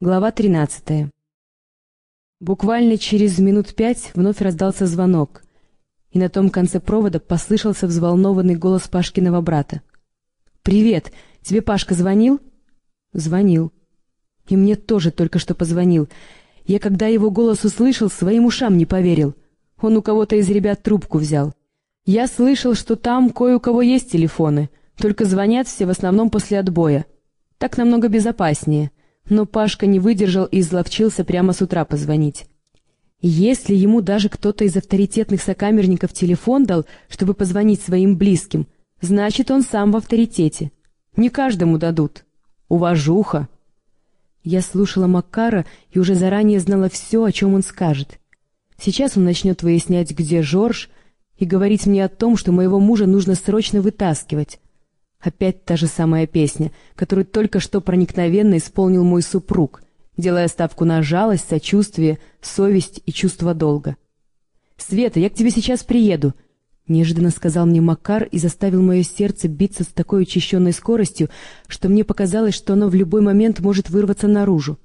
Глава 13. Буквально через минут пять вновь раздался звонок, и на том конце провода послышался взволнованный голос Пашкиного брата. «Привет! Тебе Пашка звонил?» «Звонил. И мне тоже только что позвонил. Я, когда его голос услышал, своим ушам не поверил. Он у кого-то из ребят трубку взял. Я слышал, что там кое у кого есть телефоны, только звонят все в основном после отбоя. Так намного безопаснее». Но Пашка не выдержал и изловчился прямо с утра позвонить. Если ему даже кто-то из авторитетных сокамерников телефон дал, чтобы позвонить своим близким, значит, он сам в авторитете. Не каждому дадут. Уважуха. Я слушала Маккара и уже заранее знала все, о чем он скажет. Сейчас он начнет выяснять, где Жорж, и говорить мне о том, что моего мужа нужно срочно вытаскивать, Опять та же самая песня, которую только что проникновенно исполнил мой супруг, делая ставку на жалость, сочувствие, совесть и чувство долга. «Света, я к тебе сейчас приеду», — неожиданно сказал мне Макар и заставил мое сердце биться с такой учащенной скоростью, что мне показалось, что оно в любой момент может вырваться наружу.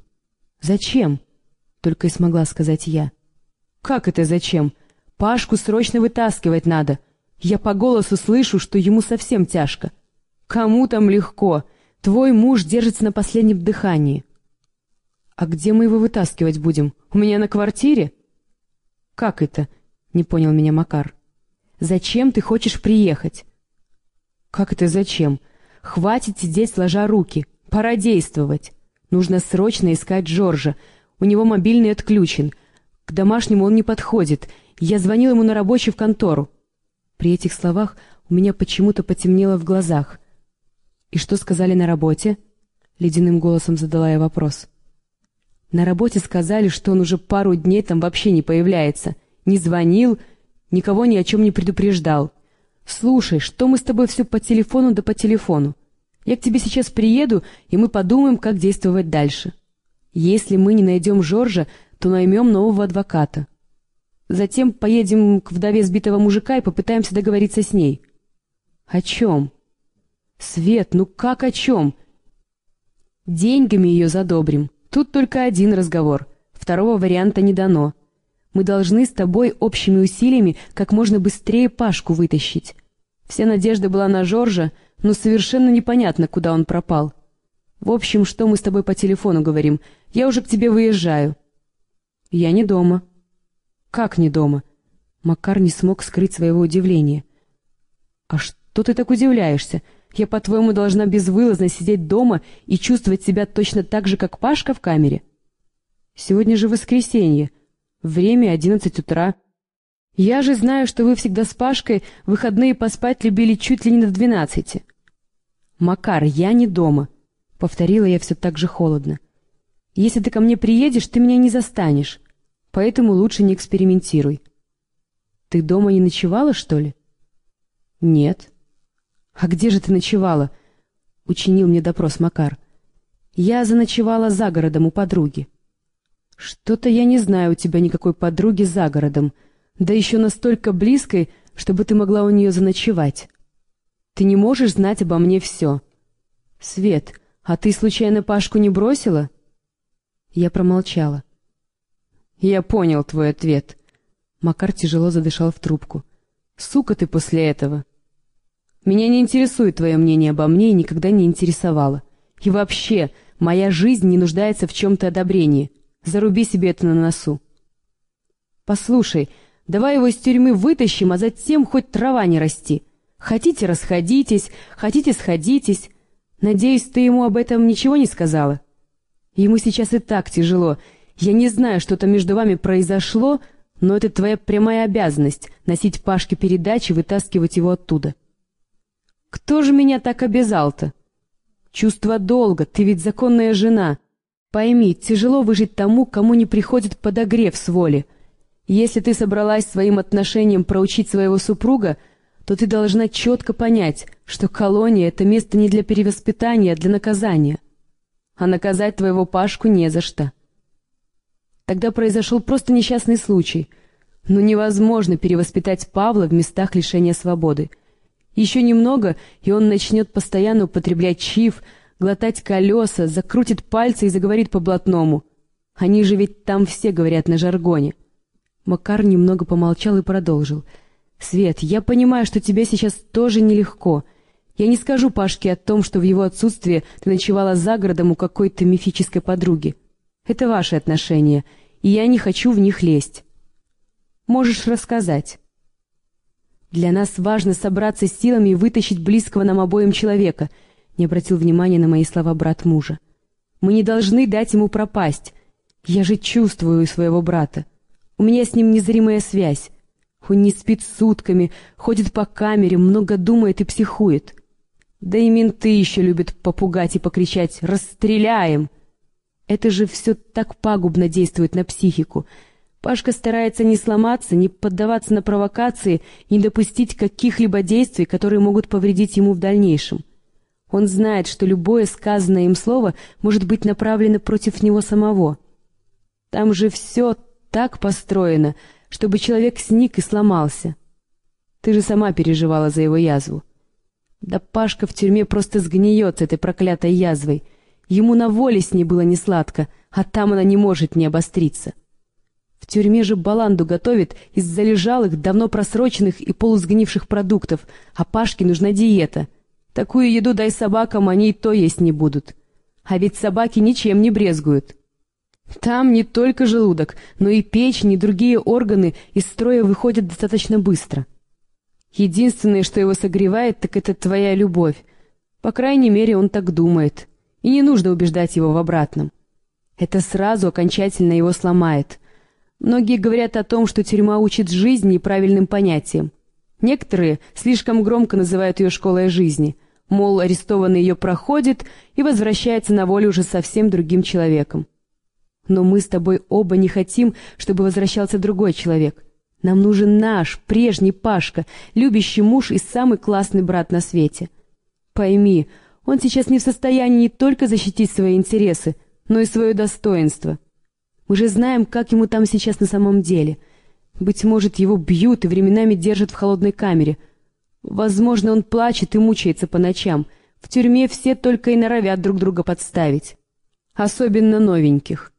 «Зачем?» — только и смогла сказать я. «Как это зачем? Пашку срочно вытаскивать надо. Я по голосу слышу, что ему совсем тяжко». Кому там легко? Твой муж держится на последнем дыхании. А где мы его вытаскивать будем? У меня на квартире? Как это? Не понял меня Макар. Зачем ты хочешь приехать? Как это зачем? Хватит сидеть сложа руки. Пора действовать. Нужно срочно искать Джорджа. У него мобильный отключен. К домашнему он не подходит. Я звонил ему на рабочий в контору. При этих словах у меня почему-то потемнело в глазах. «И что сказали на работе?» — ледяным голосом задала я вопрос. «На работе сказали, что он уже пару дней там вообще не появляется. Не звонил, никого ни о чем не предупреждал. Слушай, что мы с тобой все по телефону да по телефону? Я к тебе сейчас приеду, и мы подумаем, как действовать дальше. Если мы не найдем Жоржа, то наймем нового адвоката. Затем поедем к вдове сбитого мужика и попытаемся договориться с ней». «О чем?» «Свет, ну как о чем?» «Деньгами ее задобрим. Тут только один разговор. Второго варианта не дано. Мы должны с тобой общими усилиями как можно быстрее Пашку вытащить. Вся надежда была на Жоржа, но совершенно непонятно, куда он пропал. В общем, что мы с тобой по телефону говорим? Я уже к тебе выезжаю». «Я не дома». «Как не дома?» Макар не смог скрыть своего удивления. «А что ты так удивляешься? Я, по-твоему, должна безвылазно сидеть дома и чувствовать себя точно так же, как Пашка в камере? Сегодня же воскресенье. Время одиннадцать утра. Я же знаю, что вы всегда с Пашкой выходные поспать любили чуть ли не до двенадцати. Макар, я не дома, — повторила я все так же холодно. Если ты ко мне приедешь, ты меня не застанешь, поэтому лучше не экспериментируй. Ты дома не ночевала, что ли? Нет. «А где же ты ночевала?» — учинил мне допрос Макар. «Я заночевала за городом у подруги». «Что-то я не знаю у тебя никакой подруги за городом, да еще настолько близкой, чтобы ты могла у нее заночевать. Ты не можешь знать обо мне все». «Свет, а ты случайно Пашку не бросила?» Я промолчала. «Я понял твой ответ». Макар тяжело задышал в трубку. «Сука ты после этого!» Меня не интересует твое мнение обо мне и никогда не интересовало. И вообще, моя жизнь не нуждается в чем-то одобрении. Заруби себе это на носу. Послушай, давай его из тюрьмы вытащим, а затем хоть трава не расти. Хотите, расходитесь, хотите, сходитесь. Надеюсь, ты ему об этом ничего не сказала? Ему сейчас и так тяжело. Я не знаю, что там между вами произошло, но это твоя прямая обязанность — носить Пашке передачи, вытаскивать его оттуда. Кто же меня так обязал-то? Чувство долга, ты ведь законная жена. Пойми, тяжело выжить тому, кому не приходит подогрев с воли. Если ты собралась своим отношением проучить своего супруга, то ты должна четко понять, что колония — это место не для перевоспитания, а для наказания. А наказать твоего Пашку не за что. Тогда произошел просто несчастный случай. Но невозможно перевоспитать Павла в местах лишения свободы — еще немного, и он начнет постоянно употреблять чиф, глотать колеса, закрутит пальцы и заговорит по-блатному. Они же ведь там все говорят на жаргоне. Макар немного помолчал и продолжил. «Свет, я понимаю, что тебе сейчас тоже нелегко. Я не скажу Пашке о том, что в его отсутствие ты ночевала за городом у какой-то мифической подруги. Это ваши отношения, и я не хочу в них лезть. Можешь рассказать». «Для нас важно собраться силами и вытащить близкого нам обоим человека», — не обратил внимания на мои слова брат мужа. «Мы не должны дать ему пропасть. Я же чувствую своего брата. У меня с ним незримая связь. Он не спит сутками, ходит по камере, много думает и психует. Да и менты еще любят попугать и покричать «Расстреляем!». Это же все так пагубно действует на психику. Пашка старается не сломаться, не поддаваться на провокации не допустить каких-либо действий, которые могут повредить ему в дальнейшем. Он знает, что любое сказанное им слово может быть направлено против него самого. Там же все так построено, чтобы человек сник и сломался. Ты же сама переживала за его язву. Да Пашка в тюрьме просто сгниет с этой проклятой язвой. Ему на воле с ней было не сладко, а там она не может не обостриться. В тюрьме же баланду готовит из залежалых, давно просроченных и полусгнивших продуктов, а Пашке нужна диета. Такую еду дай собакам, они и то есть не будут. А ведь собаки ничем не брезгуют. Там не только желудок, но и печень и другие органы из строя выходят достаточно быстро. Единственное, что его согревает, так это твоя любовь. По крайней мере, он так думает. И не нужно убеждать его в обратном. Это сразу окончательно его сломает. Многие говорят о том, что тюрьма учит жизни и правильным понятиям. Некоторые слишком громко называют ее школой жизни. Мол, арестованный ее проходит и возвращается на волю уже совсем другим человеком. Но мы с тобой оба не хотим, чтобы возвращался другой человек. Нам нужен наш, прежний Пашка, любящий муж и самый классный брат на свете. Пойми, он сейчас не в состоянии не только защитить свои интересы, но и свое достоинство. Мы же знаем, как ему там сейчас на самом деле. Быть может, его бьют и временами держат в холодной камере. Возможно, он плачет и мучается по ночам. В тюрьме все только и норовят друг друга подставить. Особенно новеньких.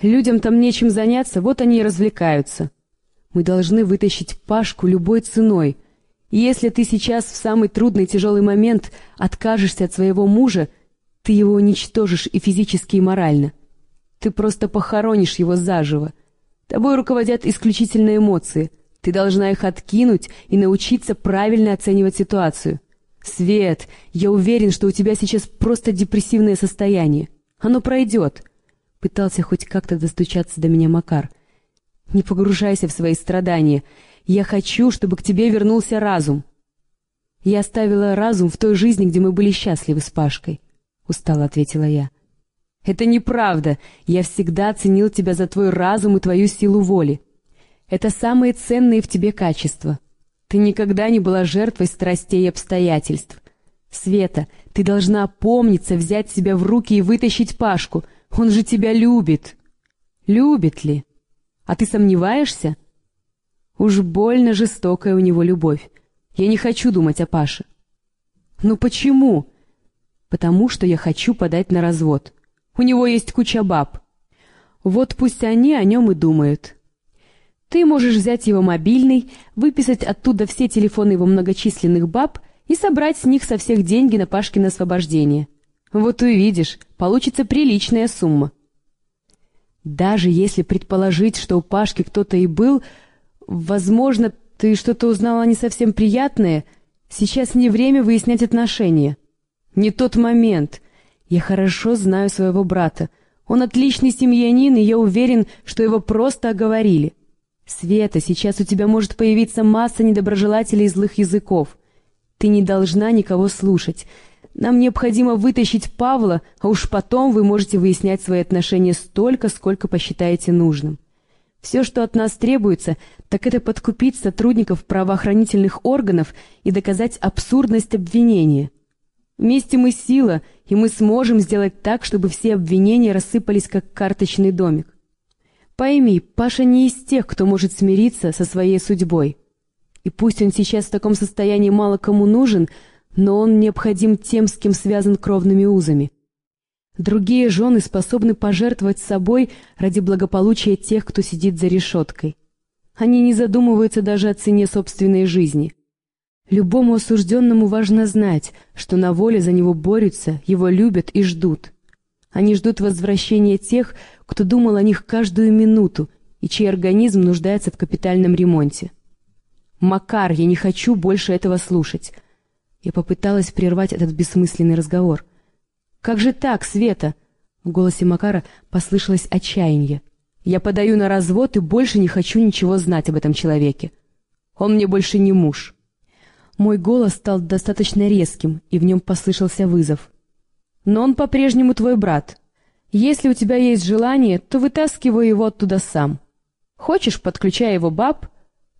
Людям там нечем заняться, вот они и развлекаются. Мы должны вытащить Пашку любой ценой. Если ты сейчас в самый трудный тяжелый момент откажешься от своего мужа, ты его уничтожишь и физически, и морально. Ты просто похоронишь его заживо. Тобой руководят исключительно эмоции. Ты должна их откинуть и научиться правильно оценивать ситуацию. Свет, я уверен, что у тебя сейчас просто депрессивное состояние. Оно пройдет. Пытался хоть как-то достучаться до меня Макар. «Не погружайся в свои страдания. Я хочу, чтобы к тебе вернулся разум». «Я оставила разум в той жизни, где мы были счастливы с Пашкой», — устало ответила я. «Это неправда. Я всегда ценил тебя за твой разум и твою силу воли. Это самые ценные в тебе качества. Ты никогда не была жертвой страстей и обстоятельств. Света, ты должна опомниться, взять себя в руки и вытащить Пашку — он же тебя любит. Любит ли? А ты сомневаешься? Уж больно жестокая у него любовь. Я не хочу думать о Паше. Ну почему? Потому что я хочу подать на развод. У него есть куча баб. Вот пусть они о нем и думают. Ты можешь взять его мобильный, выписать оттуда все телефоны его многочисленных баб и собрать с них со всех деньги на Пашкино освобождение. Вот увидишь, получится приличная сумма. Даже если предположить, что у Пашки кто-то и был, возможно, ты что-то узнала не совсем приятное, сейчас не время выяснять отношения. Не тот момент. Я хорошо знаю своего брата. Он отличный семьянин, и я уверен, что его просто оговорили. Света, сейчас у тебя может появиться масса недоброжелателей и злых языков. Ты не должна никого слушать. Нам необходимо вытащить Павла, а уж потом вы можете выяснять свои отношения столько, сколько посчитаете нужным. Все, что от нас требуется, так это подкупить сотрудников правоохранительных органов и доказать абсурдность обвинения. Вместе мы сила, и мы сможем сделать так, чтобы все обвинения рассыпались, как карточный домик. Пойми, Паша не из тех, кто может смириться со своей судьбой. И пусть он сейчас в таком состоянии мало кому нужен, но он необходим тем, с кем связан кровными узами. Другие жены способны пожертвовать собой ради благополучия тех, кто сидит за решеткой. Они не задумываются даже о цене собственной жизни. Любому осужденному важно знать, что на воле за него борются, его любят и ждут. Они ждут возвращения тех, кто думал о них каждую минуту и чей организм нуждается в капитальном ремонте. «Макар, я не хочу больше этого слушать!» Я попыталась прервать этот бессмысленный разговор. «Как же так, Света?» В голосе Макара послышалось отчаяние. «Я подаю на развод и больше не хочу ничего знать об этом человеке. Он мне больше не муж». Мой голос стал достаточно резким, и в нем послышался вызов. «Но он по-прежнему твой брат. Если у тебя есть желание, то вытаскивай его оттуда сам. Хочешь, подключай его баб,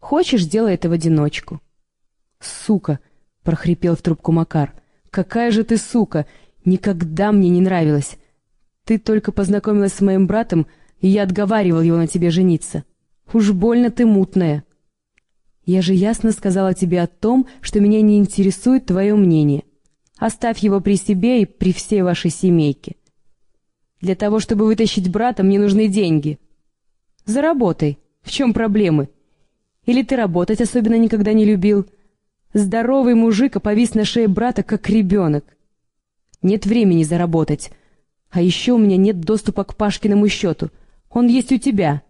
хочешь, делай это в одиночку». «Сука!» — прохрипел в трубку Макар. «Какая же ты сука! Никогда мне не нравилась! Ты только познакомилась с моим братом, и я отговаривал его на тебе жениться. Уж больно ты мутная!» Я же ясно сказала тебе о том, что меня не интересует твое мнение. Оставь его при себе и при всей вашей семейке. Для того, чтобы вытащить брата, мне нужны деньги. Заработай. В чем проблемы? Или ты работать особенно никогда не любил? Здоровый мужик, а повис на шее брата, как ребенок. Нет времени заработать. А еще у меня нет доступа к Пашкиному счету. Он есть у тебя.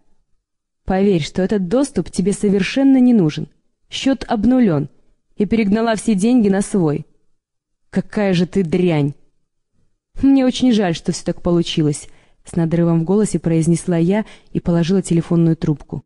Поверь, что этот доступ тебе совершенно не нужен. Счет обнулен, и перегнала все деньги на свой. Какая же ты дрянь! Мне очень жаль, что все так получилось, — с надрывом в голосе произнесла я и положила телефонную трубку.